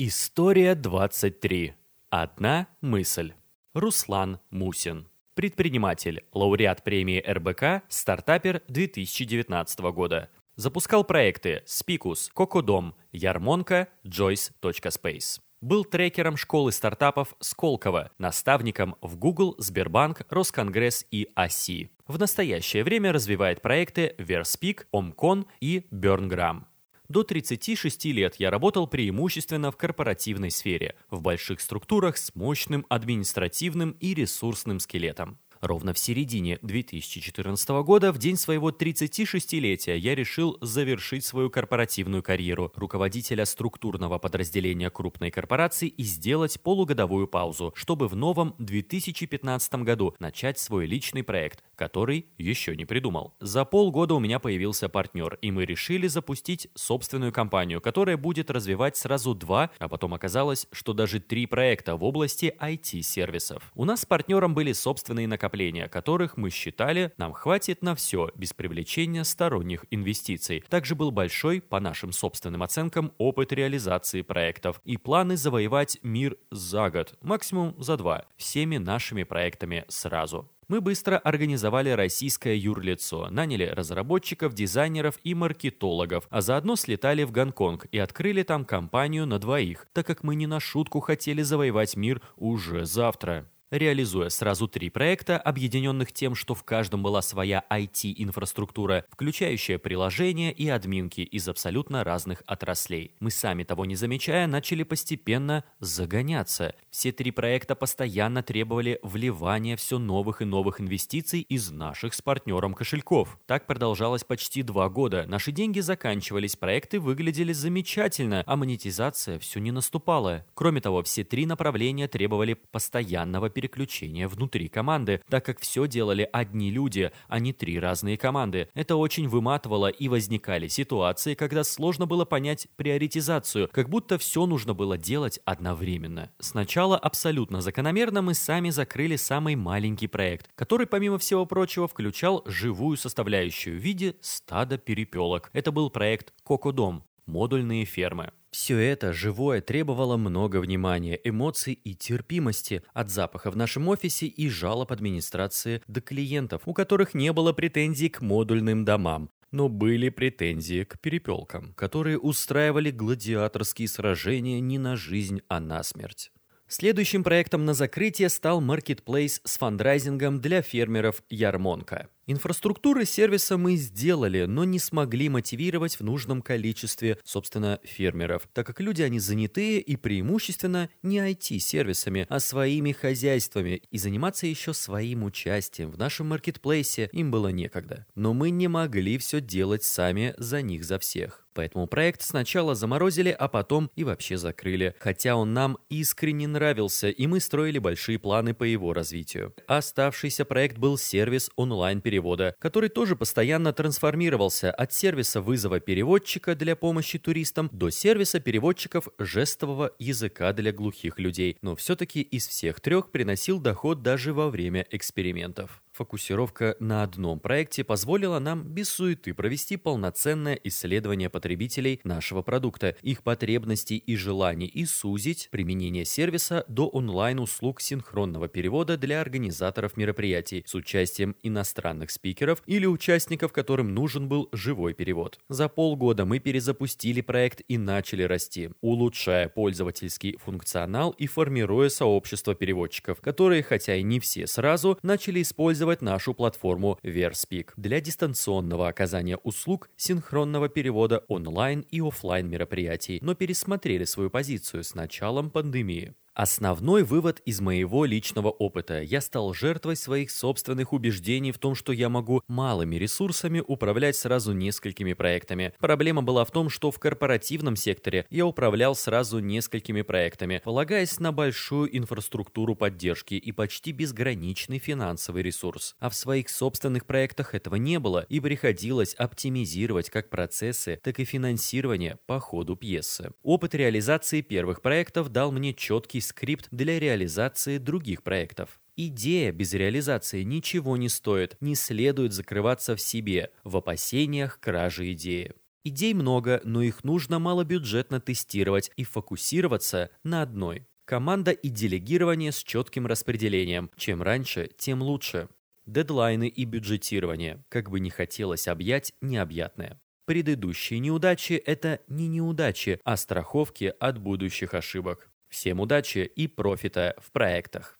История 23. Одна мысль. Руслан Мусин. Предприниматель, лауреат премии РБК, стартапер 2019 года. Запускал проекты Спикус, Кокодом, Ярмонка, Joyce.space. Был трекером школы стартапов Сколково, наставником в Google, Сбербанк, Росконгресс и ОСИ. В настоящее время развивает проекты Verspeak, Omcon и BurnGram. До 36 лет я работал преимущественно в корпоративной сфере, в больших структурах с мощным административным и ресурсным скелетом. Ровно в середине 2014 года, в день своего 36-летия, я решил завершить свою корпоративную карьеру руководителя структурного подразделения крупной корпорации и сделать полугодовую паузу, чтобы в новом 2015 году начать свой личный проект, который еще не придумал. За полгода у меня появился партнер, и мы решили запустить собственную компанию, которая будет развивать сразу два, а потом оказалось, что даже три проекта в области IT-сервисов. У нас с партнером были собственные накопления накопления которых мы считали нам хватит на все без привлечения сторонних инвестиций. Также был большой, по нашим собственным оценкам, опыт реализации проектов и планы завоевать мир за год, максимум за два, всеми нашими проектами сразу. Мы быстро организовали российское юрлицо, наняли разработчиков, дизайнеров и маркетологов, а заодно слетали в Гонконг и открыли там компанию на двоих, так как мы не на шутку хотели завоевать мир уже завтра реализуя сразу три проекта, объединенных тем, что в каждом была своя IT-инфраструктура, включающая приложения и админки из абсолютно разных отраслей. Мы сами того не замечая, начали постепенно загоняться. Все три проекта постоянно требовали вливания все новых и новых инвестиций из наших с партнером кошельков. Так продолжалось почти два года. Наши деньги заканчивались, проекты выглядели замечательно, а монетизация все не наступала. Кроме того, все три направления требовали постоянного переключения внутри команды, так как все делали одни люди, а не три разные команды. Это очень выматывало и возникали ситуации, когда сложно было понять приоритизацию, как будто все нужно было делать одновременно. Сначала абсолютно закономерно мы сами закрыли самый маленький проект, который, помимо всего прочего, включал живую составляющую в виде стада перепелок. Это был проект «Кокодом», модульные фермы. Все это живое требовало много внимания, эмоций и терпимости от запаха в нашем офисе и жалоб администрации до клиентов, у которых не было претензий к модульным домам, но были претензии к перепелкам, которые устраивали гладиаторские сражения не на жизнь, а на смерть. Следующим проектом на закрытие стал маркетплейс с фандрайзингом для фермеров Ярмонка. Инфраструктуры сервиса мы сделали, но не смогли мотивировать в нужном количестве, собственно, фермеров, так как люди они занятые и преимущественно не IT-сервисами, а своими хозяйствами, и заниматься еще своим участием в нашем маркетплейсе им было некогда. Но мы не могли все делать сами за них за всех. Поэтому проект сначала заморозили, а потом и вообще закрыли. Хотя он нам искренне нравился, и мы строили большие планы по его развитию. Оставшийся проект был сервис онлайн-перевода, который тоже постоянно трансформировался от сервиса вызова переводчика для помощи туристам до сервиса переводчиков жестового языка для глухих людей. Но все-таки из всех трех приносил доход даже во время экспериментов. Фокусировка на одном проекте позволила нам без суеты провести полноценное исследование потребителей нашего продукта, их потребностей и желаний и сузить применение сервиса до онлайн-услуг синхронного перевода для организаторов мероприятий с участием иностранных спикеров или участников, которым нужен был живой перевод. За полгода мы перезапустили проект и начали расти, улучшая пользовательский функционал и формируя сообщество переводчиков, которые, хотя и не все сразу, начали использовать использовать нашу платформу Verspeak для дистанционного оказания услуг синхронного перевода онлайн и офлайн мероприятий, но пересмотрели свою позицию с началом пандемии. Основной вывод из моего личного опыта. Я стал жертвой своих собственных убеждений в том, что я могу малыми ресурсами управлять сразу несколькими проектами. Проблема была в том, что в корпоративном секторе я управлял сразу несколькими проектами, полагаясь на большую инфраструктуру поддержки и почти безграничный финансовый ресурс. А в своих собственных проектах этого не было, и приходилось оптимизировать как процессы, так и финансирование по ходу пьесы. Опыт реализации первых проектов дал мне четкий скрипт для реализации других проектов. Идея без реализации ничего не стоит, не следует закрываться в себе, в опасениях кражи идеи. Идей много, но их нужно малобюджетно тестировать и фокусироваться на одной. Команда и делегирование с четким распределением. Чем раньше, тем лучше. Дедлайны и бюджетирование. Как бы не хотелось объять необъятное. Предыдущие неудачи – это не неудачи, а страховки от будущих ошибок. Всем удачи и профита в проектах.